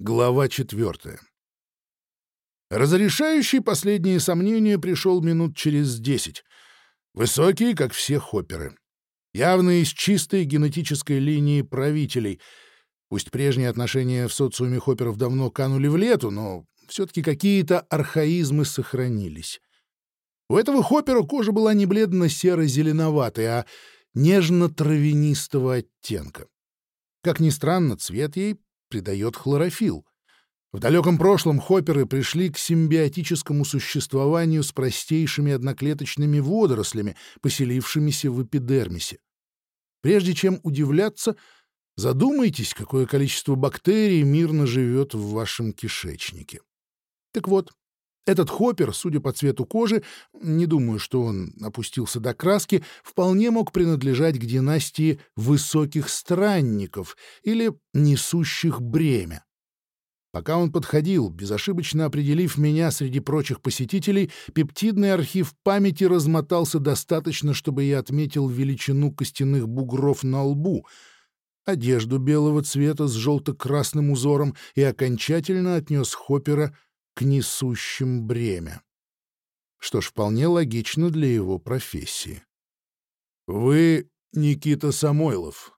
Глава четвертая. Разрешающий последние сомнения пришел минут через десять. Высокий, как все хопперы. Явно из чистой генетической линии правителей. Пусть прежние отношения в социуме хопперов давно канули в лету, но все-таки какие-то архаизмы сохранились. У этого хоппера кожа была не бледно-серо-зеленоватой, а нежно-травянистого оттенка. Как ни странно, цвет ей придает хлорофилл. В далеком прошлом хопперы пришли к симбиотическому существованию с простейшими одноклеточными водорослями, поселившимися в эпидермисе. Прежде чем удивляться, задумайтесь, какое количество бактерий мирно живет в вашем кишечнике. Так вот, этот хоппер, судя по цвету кожи, не думаю, что он опустился до краски, вполне мог принадлежать к династии высоких странников или несущих бремя. Пока он подходил, безошибочно определив меня среди прочих посетителей, пептидный архив памяти размотался достаточно, чтобы я отметил величину костяных бугров на лбу, одежду белого цвета с желто-красным узором и окончательно отнес Хоппера к несущим бремя. Что ж, вполне логично для его профессии. «Вы Никита Самойлов,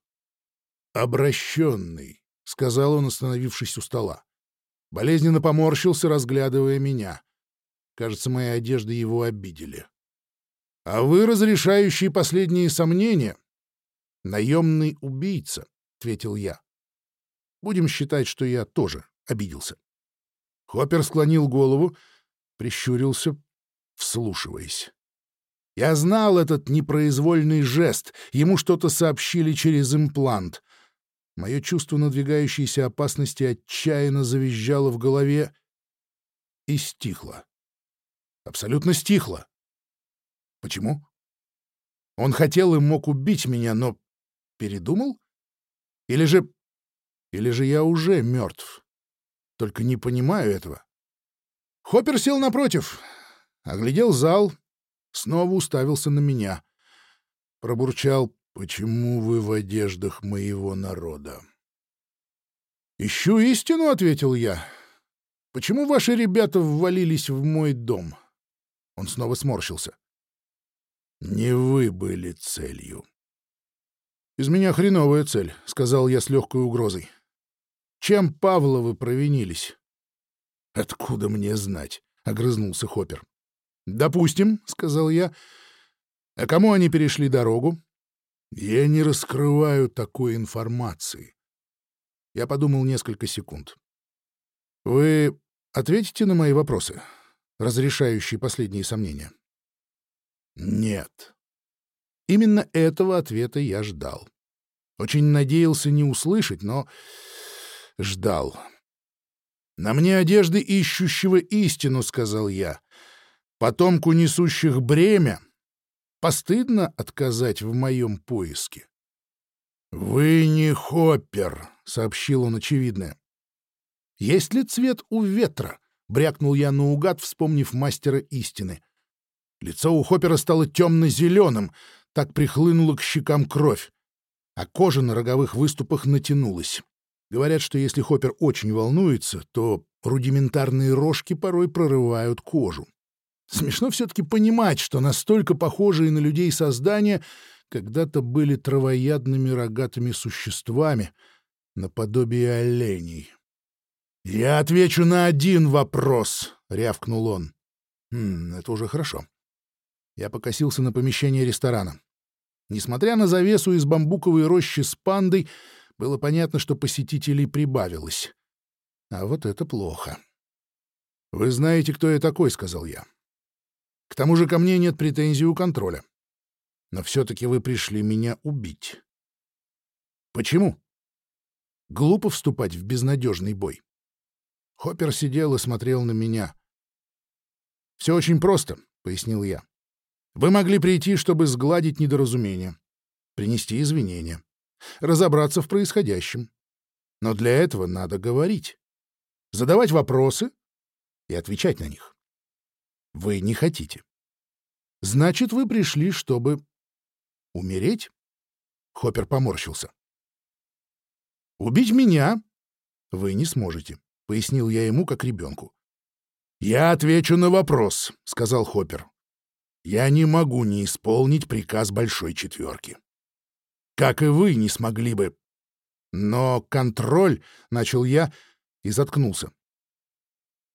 обращенный», — сказал он, остановившись у стола. Болезненно поморщился, разглядывая меня. Кажется, мои одежды его обидели. «А вы, разрешающий последние сомнения?» «Наемный убийца», — ответил я. «Будем считать, что я тоже обиделся». Хоппер склонил голову, прищурился, вслушиваясь. Я знал этот непроизвольный жест, ему что-то сообщили через имплант. Мое чувство надвигающейся опасности отчаянно завизжало в голове и стихло. Абсолютно стихло. Почему? Он хотел и мог убить меня, но передумал? Или же... Или же я уже мертв? Только не понимаю этого. Хоппер сел напротив, оглядел зал, снова уставился на меня. Пробурчал, «Почему вы в одеждах моего народа?» «Ищу истину», — ответил я. «Почему ваши ребята ввалились в мой дом?» Он снова сморщился. «Не вы были целью». «Из меня хреновая цель», — сказал я с легкой угрозой. Чем Павловы провинились? — Откуда мне знать? — огрызнулся Хоппер. — Допустим, — сказал я. — А кому они перешли дорогу? — Я не раскрываю такой информации. Я подумал несколько секунд. — Вы ответите на мои вопросы, разрешающие последние сомнения? — Нет. Именно этого ответа я ждал. Очень надеялся не услышать, но ждал. «На мне одежды ищущего истину», — сказал я. «Потомку несущих бремя постыдно отказать в моем поиске». «Вы не Хоппер», — сообщил он очевидное. «Есть ли цвет у ветра?» — брякнул я наугад, вспомнив мастера истины. Лицо у Хоппера стало темно-зеленым, так прихлынула к щекам кровь, а кожа на роговых выступах натянулась. Говорят, что если Хоппер очень волнуется, то рудиментарные рожки порой прорывают кожу. Смешно все-таки понимать, что настолько похожие на людей создания когда-то были травоядными рогатыми существами, наподобие оленей. «Я отвечу на один вопрос», — рявкнул он. «Хм, это уже хорошо». Я покосился на помещение ресторана. Несмотря на завесу из бамбуковой рощи с пандой, было понятно, что посетителей прибавилось. А вот это плохо. «Вы знаете, кто я такой», — сказал я. «К тому же ко мне нет претензий у контроля. Но все-таки вы пришли меня убить». «Почему?» «Глупо вступать в безнадежный бой». Хоппер сидел и смотрел на меня. «Все очень просто», — пояснил я. «Вы могли прийти, чтобы сгладить недоразумение, принести извинения разобраться в происходящем. Но для этого надо говорить, задавать вопросы и отвечать на них. Вы не хотите. Значит, вы пришли, чтобы умереть? Хоппер поморщился. Убить меня вы не сможете, пояснил я ему как ребенку. «Я отвечу на вопрос», — сказал Хоппер. «Я не могу не исполнить приказ Большой Четверки. Как и вы не смогли бы. Но контроль, — начал я и заткнулся.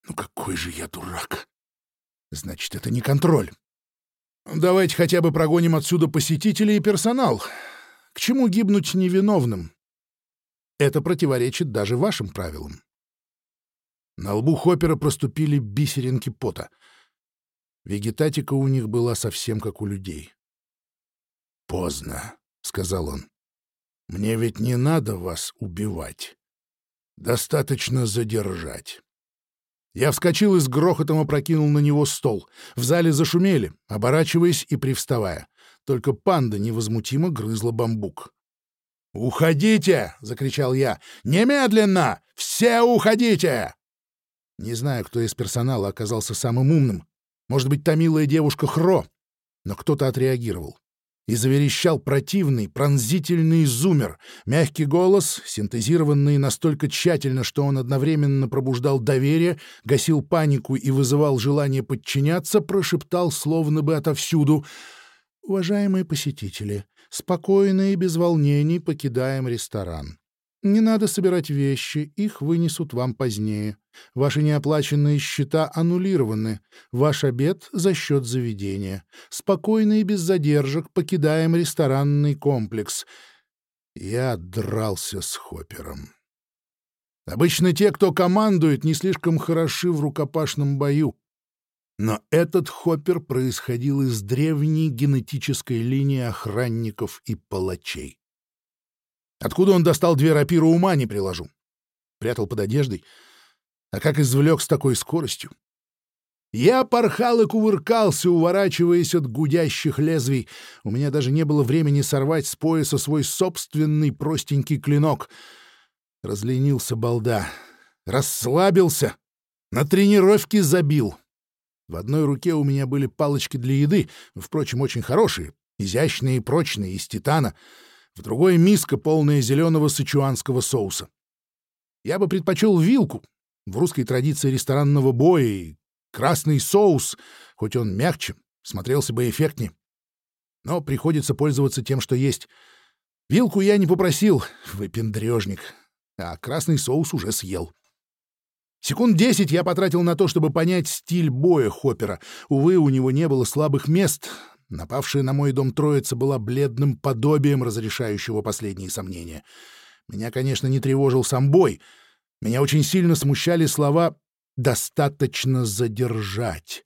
Ну какой же я дурак. Значит, это не контроль. Давайте хотя бы прогоним отсюда посетителей и персонал. К чему гибнуть невиновным? Это противоречит даже вашим правилам. На лбу Хоппера проступили бисеринки пота. Вегетатика у них была совсем как у людей. «Поздно», — сказал он. «Мне ведь не надо вас убивать. Достаточно задержать». Я вскочил и с грохотом опрокинул на него стол. В зале зашумели, оборачиваясь и привставая. Только панда невозмутимо грызла бамбук. «Уходите!» — закричал я. «Немедленно! Все уходите!» Не знаю, кто из персонала оказался самым умным. Может быть, та милая девушка Хро. Но кто-то отреагировал. И заверещал противный, пронзительный зумер. Мягкий голос, синтезированный настолько тщательно, что он одновременно пробуждал доверие, гасил панику и вызывал желание подчиняться, прошептал словно бы отовсюду. «Уважаемые посетители, спокойно и без волнений покидаем ресторан. Не надо собирать вещи, их вынесут вам позднее. Ваши неоплаченные счета аннулированы. Ваш обед за счет заведения. Спокойно и без задержек покидаем ресторанный комплекс. Я дрался с Хоппером. Обычно те, кто командует, не слишком хороши в рукопашном бою. Но этот Хоппер происходил из древней генетической линии охранников и палачей. Откуда он достал две рапиры, ума не приложу. Прятал под одеждой. А как извлек с такой скоростью? Я порхал и кувыркался, уворачиваясь от гудящих лезвий. У меня даже не было времени сорвать с пояса свой собственный простенький клинок. Разленился балда. Расслабился. На тренировке забил. В одной руке у меня были палочки для еды, впрочем, очень хорошие, изящные и прочные, из титана — в другой — миска, полная зеленого сычуанского соуса. Я бы предпочел вилку, в русской традиции ресторанного боя, и красный соус, хоть он мягче, смотрелся бы эффектнее. Но приходится пользоваться тем, что есть. Вилку я не попросил, выпендрежник, а красный соус уже съел. Секунд десять я потратил на то, чтобы понять стиль боя Хоппера. Увы, у него не было слабых мест, Напавшая на мой дом троица была бледным подобием разрешающего последние сомнения. Меня, конечно, не тревожил сам бой. Меня очень сильно смущали слова «достаточно задержать».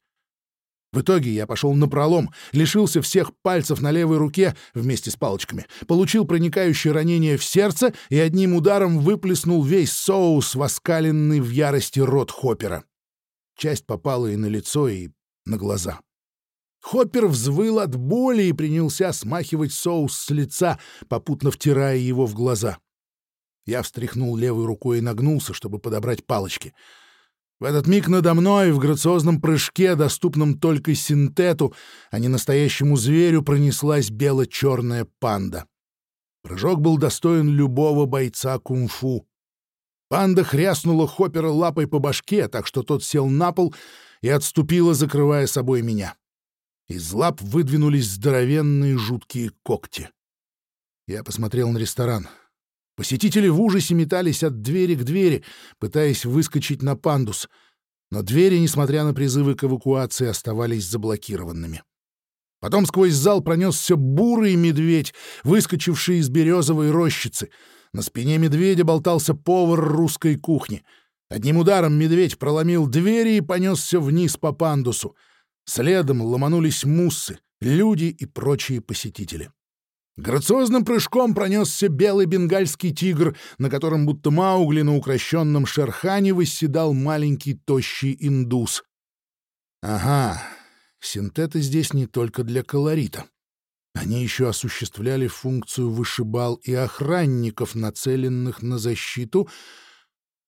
В итоге я пошел на пролом, лишился всех пальцев на левой руке вместе с палочками, получил проникающее ранение в сердце и одним ударом выплеснул весь соус, воскаленный в ярости рот Хоппера. Часть попала и на лицо, и на глаза. Хоппер взвыл от боли и принялся смахивать соус с лица, попутно втирая его в глаза. Я встряхнул левой рукой и нагнулся, чтобы подобрать палочки. В этот миг надо мной в грациозном прыжке, доступном только синтету, а не настоящему зверю, пронеслась бело-черная панда. Прыжок был достоин любого бойца кунг-фу. Панда хряснула Хоппера лапой по башке, так что тот сел на пол и отступила, закрывая собой меня. Из лап выдвинулись здоровенные жуткие когти. Я посмотрел на ресторан. Посетители в ужасе метались от двери к двери, пытаясь выскочить на пандус, но двери, несмотря на призывы к эвакуации, оставались заблокированными. Потом сквозь зал пронесся бурый медведь, выскочивший из березовой рощицы. На спине медведя болтался повар русской кухни. Одним ударом медведь проломил двери и понесся вниз по пандусу — Следом ломанулись муссы, люди и прочие посетители. Грациозным прыжком пронесся белый бенгальский тигр, на котором будто Маугли на укращенном шерхане восседал маленький тощий индус. Ага, синтеты здесь не только для колорита. Они еще осуществляли функцию вышибал и охранников, нацеленных на защиту...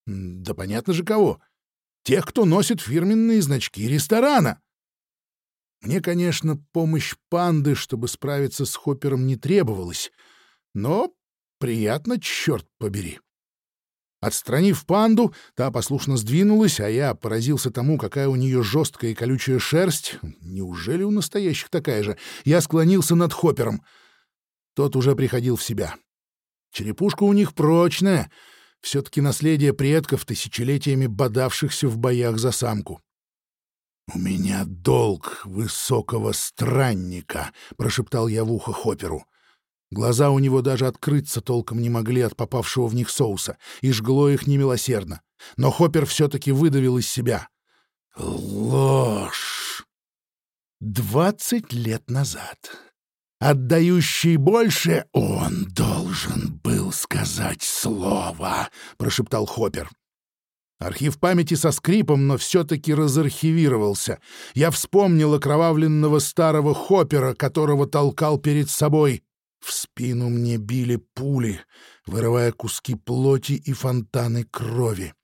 Да понятно же кого. Тех, кто носит фирменные значки ресторана. Мне, конечно, помощь панды, чтобы справиться с Хоппером, не требовалась, но приятно, черт побери. Отстранив панду, та послушно сдвинулась, а я поразился тому, какая у нее жесткая и колючая шерсть. Неужели у настоящих такая же? Я склонился над Хоппером. Тот уже приходил в себя. Черепушка у них прочная. Все-таки наследие предков, тысячелетиями бодавшихся в боях за самку. «У меня долг высокого странника», — прошептал я в ухо Хопперу. Глаза у него даже открыться толком не могли от попавшего в них соуса, и жгло их немилосердно. Но Хоппер все-таки выдавил из себя. Ложь! Двадцать лет назад. Отдающий больше он должен был сказать слово, прошептал Хоппер. Архив памяти со скрипом, но все-таки разархивировался. Я вспомнил окровавленного старого Хоппера, которого толкал перед собой. В спину мне били пули, вырывая куски плоти и фонтаны крови.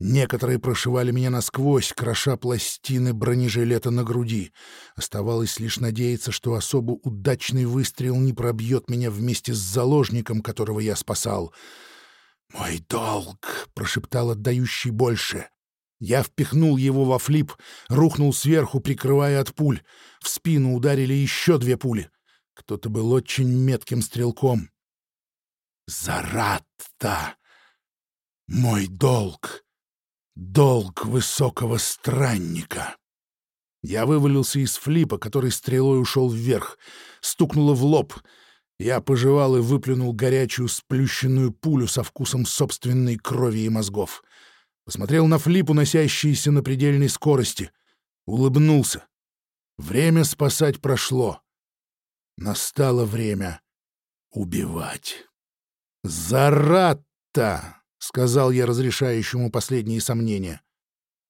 Некоторые прошивали меня насквозь, кроша пластины бронежилета на груди. Оставалось лишь надеяться, что особо удачный выстрел не пробьет меня вместе с заложником, которого я спасал. «Мой долг!» — прошептал отдающий больше. Я впихнул его во флип, рухнул сверху, прикрывая от пуль. В спину ударили еще две пули. Кто-то был очень метким стрелком. Заратта! Мой долг! Долг высокого странника! Я вывалился из флипа, который стрелой ушел вверх. Стукнуло в лоб. Я пожевал и выплюнул горячую сплющенную пулю со вкусом собственной крови и мозгов. Посмотрел на флип, уносящийся на предельной скорости. Улыбнулся. Время спасать прошло. Настало время убивать. «Заратта!» — сказал я разрешающему последние сомнения.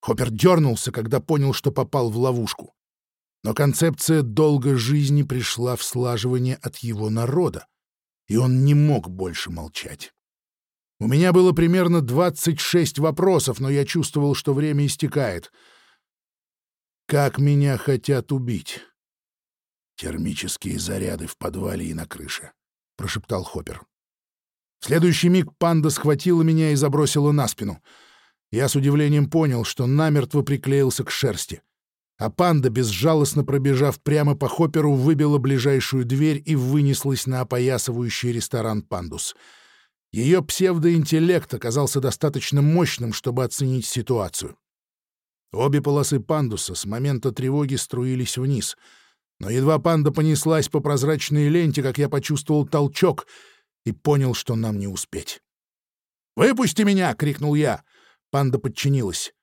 Хоппер дернулся, когда понял, что попал в ловушку. Но концепция долга жизни пришла в слаживание от его народа, и он не мог больше молчать. У меня было примерно 26 вопросов, но я чувствовал, что время истекает. Как меня хотят убить? «Термические заряды в подвале и на крыше», — прошептал Хоппер. В следующий миг панда схватила меня и забросила на спину. Я с удивлением понял, что намертво приклеился к шерсти. А панда, безжалостно пробежав прямо по Хопперу, выбила ближайшую дверь и вынеслась на опоясывающий ресторан «Пандус». Ее псевдоинтеллект оказался достаточно мощным, чтобы оценить ситуацию. Обе полосы пандуса с момента тревоги струились вниз — но едва панда понеслась по прозрачной ленте, как я почувствовал толчок и понял, что нам не успеть. «Выпусти меня!» — крикнул я. Панда подчинилась.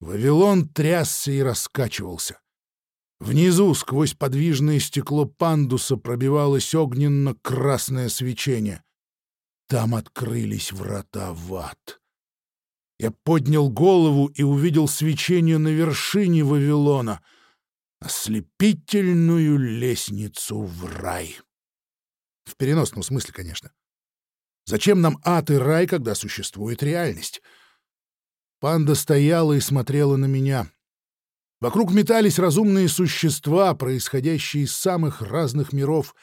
Вавилон трясся и раскачивался. Внизу, сквозь подвижное стекло пандуса, пробивалось огненно-красное свечение. Там открылись врата в ад. Я поднял голову и увидел свечение на вершине Вавилона — ослепительную лестницу в рай. В переносном смысле, конечно. Зачем нам ад и рай, когда существует реальность? Панда стояла и смотрела на меня. Вокруг метались разумные существа, происходящие из самых разных миров.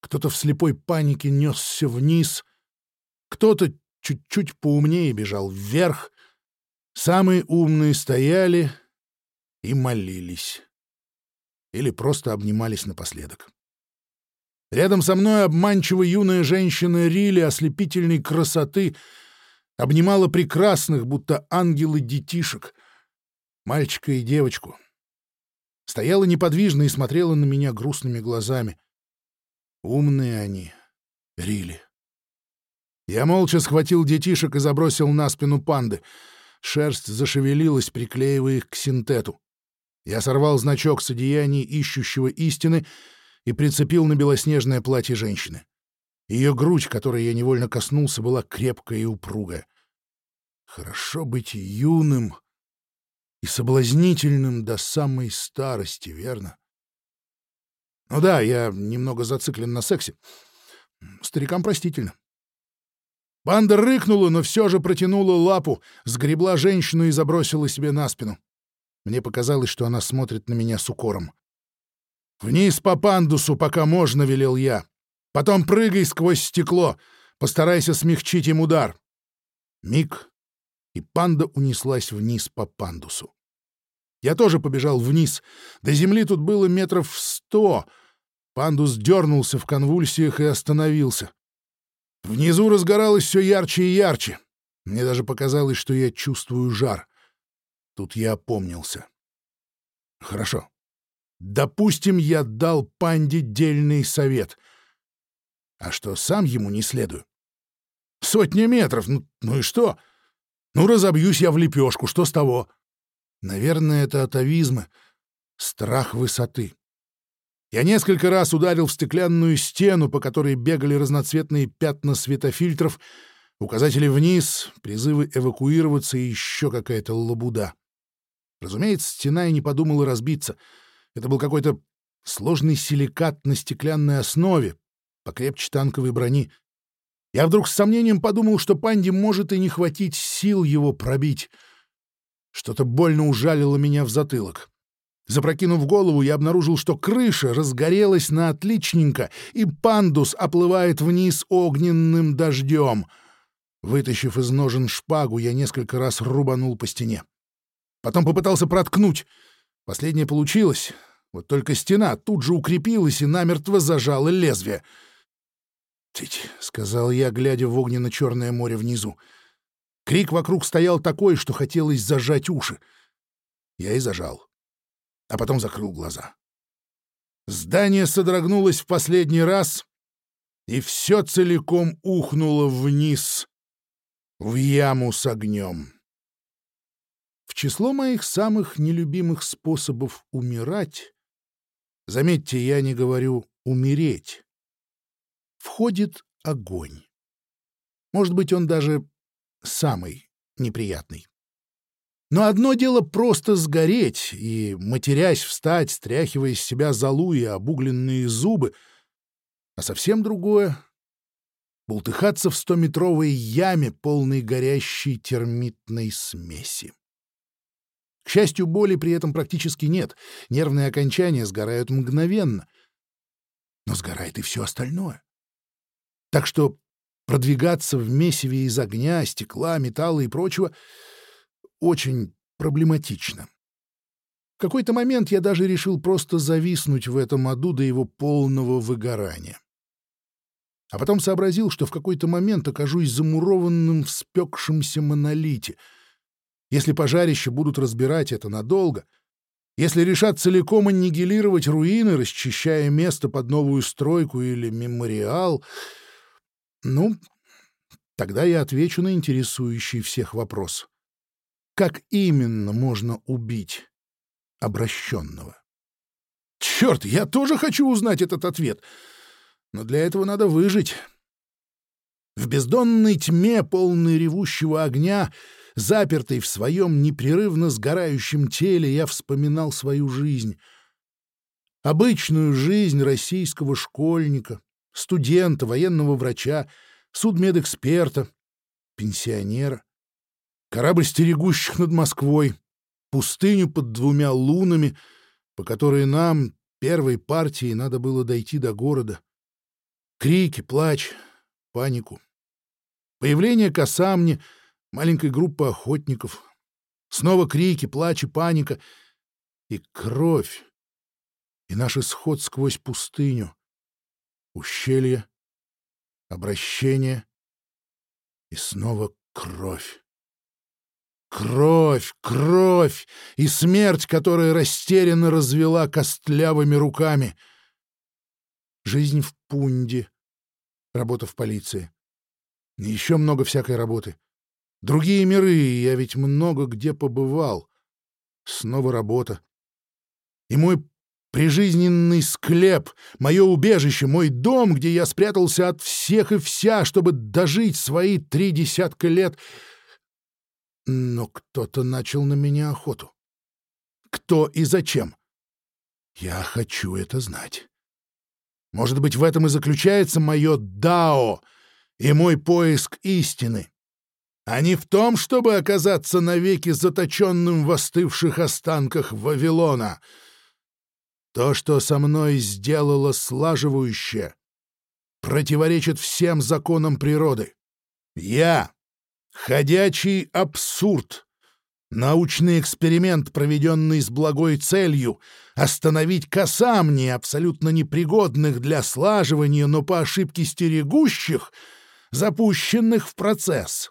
Кто-то в слепой панике несся вниз, кто-то чуть-чуть поумнее бежал вверх. Самые умные стояли и молились или просто обнимались напоследок. Рядом со мной обманчиво юная женщина Рили ослепительной красоты обнимала прекрасных, будто ангелы детишек, мальчика и девочку. Стояла неподвижно и смотрела на меня грустными глазами. Умные они, Рили. Я молча схватил детишек и забросил на спину панды. Шерсть зашевелилась, приклеивая их к синтету. Я сорвал значок с одеяний ищущего истины и прицепил на белоснежное платье женщины. Ее грудь, которой я невольно коснулся, была крепкая и упругая. Хорошо быть юным и соблазнительным до самой старости, верно? Ну да, я немного зациклен на сексе. Старикам простительно. Банда рыкнула, но все же протянула лапу, сгребла женщину и забросила себе на спину. Мне показалось, что она смотрит на меня с укором. «Вниз по пандусу, пока можно», — велел я. «Потом прыгай сквозь стекло. Постарайся смягчить им удар». Миг, и панда унеслась вниз по пандусу. Я тоже побежал вниз. До земли тут было метров сто. Пандус дернулся в конвульсиях и остановился. Внизу разгоралось все ярче и ярче. Мне даже показалось, что я чувствую жар. Тут я опомнился. Хорошо. Допустим, я дал панде дельный совет. А что, сам ему не следую? Сотни метров, ну, ну и что? Ну, разобьюсь я в лепешку, что с того? Наверное, это атовизмы, страх высоты. Я несколько раз ударил в стеклянную стену, по которой бегали разноцветные пятна светофильтров, указатели вниз, призывы эвакуироваться и еще какая-то лабуда. Разумеется, стена и не подумала разбиться. Это был какой-то сложный силикат на стеклянной основе, покрепче танковой брони. Я вдруг с сомнением подумал, что панде может и не хватить сил его пробить. Что-то больно ужалило меня в затылок. Запрокинув голову, я обнаружил, что крыша разгорелась на отличненько, и пандус оплывает вниз огненным дождем. Вытащив из ножен шпагу, я несколько раз рубанул по стене. Потом попытался проткнуть. Последнее получилось. Вот только стена тут же укрепилась и намертво зажала лезвие. «Тить», — сказал я, глядя в огненно-черное море внизу. Крик вокруг стоял такой, что хотелось зажать уши. Я и зажал. А потом закрыл глаза. Здание содрогнулось в последний раз, и все целиком ухнуло вниз, в яму с огнем. В число моих самых нелюбимых способов умирать, заметьте, я не говорю «умереть», входит огонь. Может быть, он даже самый неприятный. Но одно дело просто сгореть и, матерясь, встать, стряхивая из себя золу и обугленные зубы, а совсем другое — бултыхаться в стометровой яме, полной горящей термитной смеси. К счастью, боли при этом практически нет, нервные окончания сгорают мгновенно. Но сгорает и все остальное. Так что продвигаться в месиве из огня, стекла, металла и прочего очень проблематично. В какой-то момент я даже решил просто зависнуть в этом аду до его полного выгорания. А потом сообразил, что в какой-то момент окажусь замурованным в спекшемся монолите. Если пожарища будут разбирать это надолго, если решат целиком аннигилировать руины, расчищая место под новую стройку или мемориал — ну, тогда я отвечу на интересующий всех вопрос. Как именно можно убить обращенного? Черт, я тоже хочу узнать этот ответ. Но для этого надо выжить. В бездонной тьме, полной ревущего огня, запертый в своем непрерывно сгорающем теле, я вспоминал свою жизнь. Обычную жизнь российского школьника, студента, военного врача, судмедэксперта, пенсионера, корабль стерегущих над Москвой, пустыню под двумя лунами, по которой нам, первой партии, надо было дойти до города. Крики, плач, панику. Появление Касамни, маленькой группы охотников. Снова крики, плач и паника. И кровь. И наш исход сквозь пустыню ущелье, обращение и снова кровь. Кровь, кровь и смерть, которая растерянно развела костлявыми руками. Жизнь в Пунде, работа в полиции. Еще много всякой работы. Другие миры, я ведь много где побывал. Снова работа. И мой Прижизненный склеп, мое убежище, мой дом, где я спрятался от всех и вся, чтобы дожить свои три десятка лет. Но кто-то начал на меня охоту. Кто и зачем? Я хочу это знать. Может быть, в этом и заключается мое «дао» и мой поиск истины, а не в том, чтобы оказаться навеки заточенным в остывших останках Вавилона — то, что со мной сделало слаживающее, противоречит всем законам природы. Я Ходячий абсурд. Научный эксперимент, проведенный с благой целью — остановить косамни, абсолютно непригодных для слаживания, но по ошибке стерегущих, запущенных в процесс.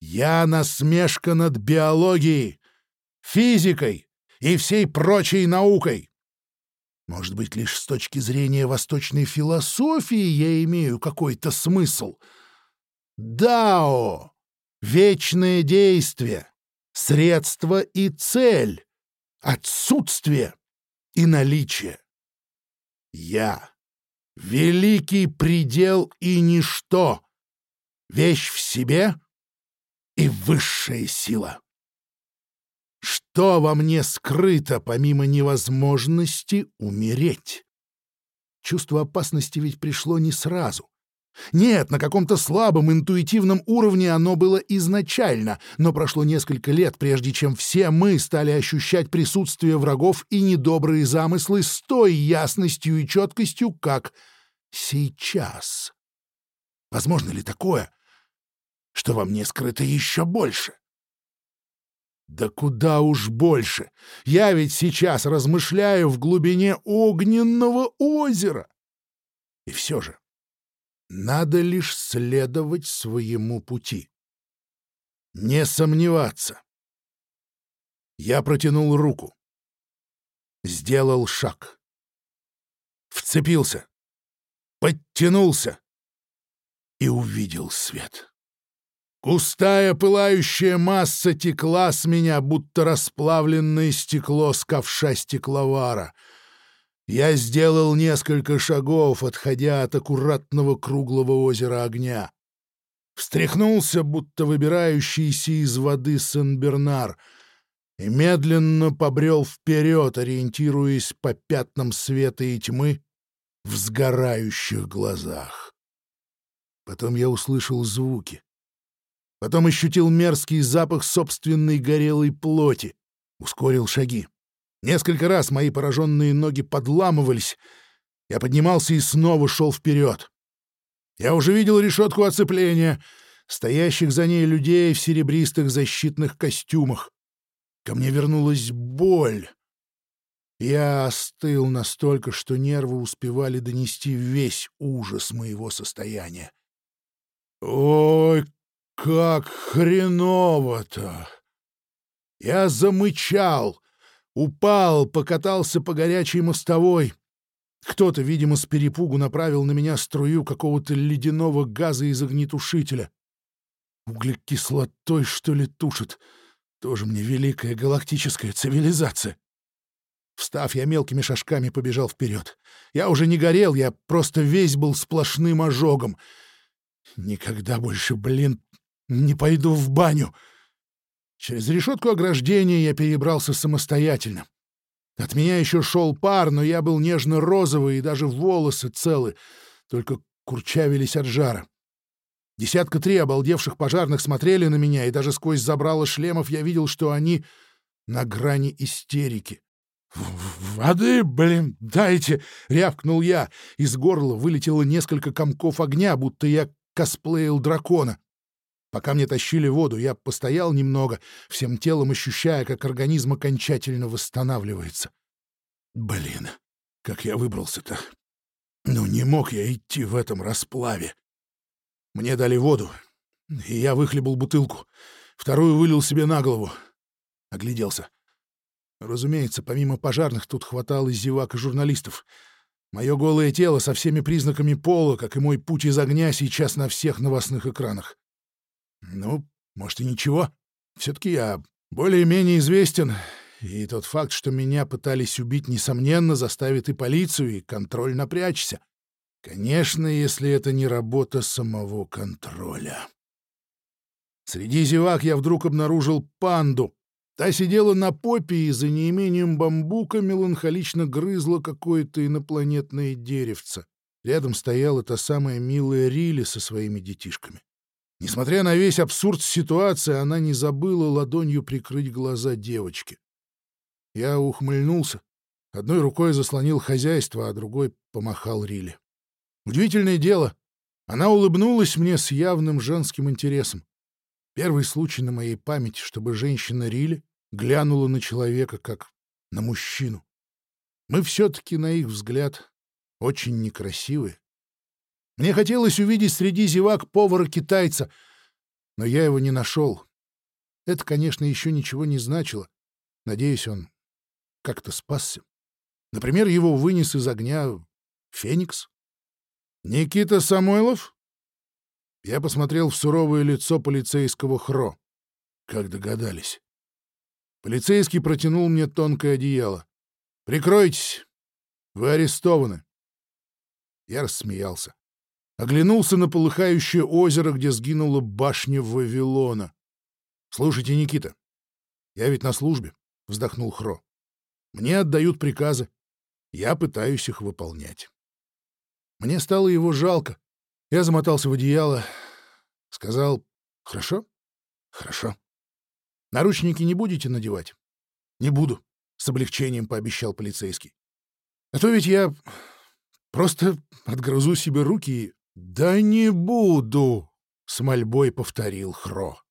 Я насмешка над биологией, физикой и всей прочей наукой. Может быть, лишь с точки зрения восточной философии я имею какой-то смысл. Дао — вечное действие, средство и цель, отсутствие и наличие. Я — великий предел и ничто, вещь в себе и высшая сила. Что во мне скрыто, помимо невозможности умереть? Чувство опасности ведь пришло не сразу. Нет, на каком-то слабом интуитивном уровне оно было изначально, но прошло несколько лет, прежде чем все мы стали ощущать присутствие врагов и недобрые замыслы с той ясностью и четкостью, как сейчас. Возможно ли такое, что во мне скрыто еще больше? Да куда уж больше! Я ведь сейчас размышляю в глубине огненного озера. И все же, надо лишь следовать своему пути. Не сомневаться. Я протянул руку. Сделал шаг. Вцепился. Подтянулся. И увидел свет. Густая пылающая масса текла с меня, будто расплавленное стекло с ковша стекловара. Я сделал несколько шагов, отходя от аккуратного круглого озера огня. Встряхнулся, будто выбирающийся из воды Сен-Бернар, и медленно побрел вперед, ориентируясь по пятнам света и тьмы в сгорающих глазах. Потом я услышал звуки. Потом ощутил мерзкий запах собственной горелой плоти. Ускорил шаги. Несколько раз мои пораженные ноги подламывались. Я поднимался и снова шел вперед. Я уже видел решетку оцепления, стоящих за ней людей в серебристых защитных костюмах. Ко мне вернулась боль. Я остыл настолько, что нервы успевали донести весь ужас моего состояния. Ой, как хреново-то! Я замычал, упал, покатался по горячей мостовой. Кто-то, видимо, с перепугу направил на меня струю какого-то ледяного газа из огнетушителя. Углекислотой, что ли, тушит. Тоже мне великая галактическая цивилизация. Встав, я мелкими шажками побежал вперед. Я уже не горел, я просто весь был сплошным ожогом. Никогда больше, блин, не пойду в баню. Через решетку ограждения я перебрался самостоятельно. От меня еще шел пар, но я был нежно-розовый, и даже волосы целы, только курчавились от жара. Десятка три обалдевших пожарных смотрели на меня, и даже сквозь забрало шлемов я видел, что они на грани истерики. «Воды, блин, дайте!» — рявкнул я. Из горла вылетело несколько комков огня, будто я косплеил дракона. Пока мне тащили воду, я постоял немного, всем телом ощущая, как организм окончательно восстанавливается. Блин, как я выбрался-то? Ну, не мог я идти в этом расплаве. Мне дали воду, и я выхлебал бутылку. Вторую вылил себе на голову. Огляделся. Разумеется, помимо пожарных тут хватало зевак и журналистов. Мое голое тело со всеми признаками пола, как и мой путь из огня, сейчас на всех новостных экранах. Ну, может, и ничего. Все-таки я более-менее известен, и тот факт, что меня пытались убить, несомненно, заставит и полицию, и контроль напрячься. Конечно, если это не работа самого контроля. Среди зевак я вдруг обнаружил панду. Та сидела на попе и за неимением бамбука меланхолично грызла какое-то инопланетное деревце. Рядом стояла та самая милая Рили со своими детишками. Несмотря на весь абсурд ситуации, она не забыла ладонью прикрыть глаза девочки. Я ухмыльнулся, одной рукой заслонил хозяйство, а другой помахал Риле. Удивительное дело, она улыбнулась мне с явным женским интересом. Первый случай на моей памяти, чтобы женщина Рили глянула на человека, как на мужчину. Мы все-таки, на их взгляд, очень некрасивые. Мне хотелось увидеть среди зевак повара-китайца, но я его не нашел. Это, конечно, еще ничего не значило. Надеюсь, он как-то спасся. Например, его вынес из огня Феникс. «Никита Самойлов?» Я посмотрел в суровое лицо полицейского Хро. Как догадались. Полицейский протянул мне тонкое одеяло. «Прикройтесь! Вы арестованы!» Я рассмеялся. Оглянулся на полыхающее озеро, где сгинула башня Вавилона. «Слушайте, Никита, я ведь на службе», — вздохнул Хро. «Мне отдают приказы. Я пытаюсь их выполнять». Мне стало его жалко. Я замотался в одеяло, сказал «Хорошо, хорошо». «Наручники не будете надевать?» «Не буду», — с облегчением пообещал полицейский. «А то ведь я просто отгрызу себе руки и...» «Да не буду!» — с мольбой повторил Хро.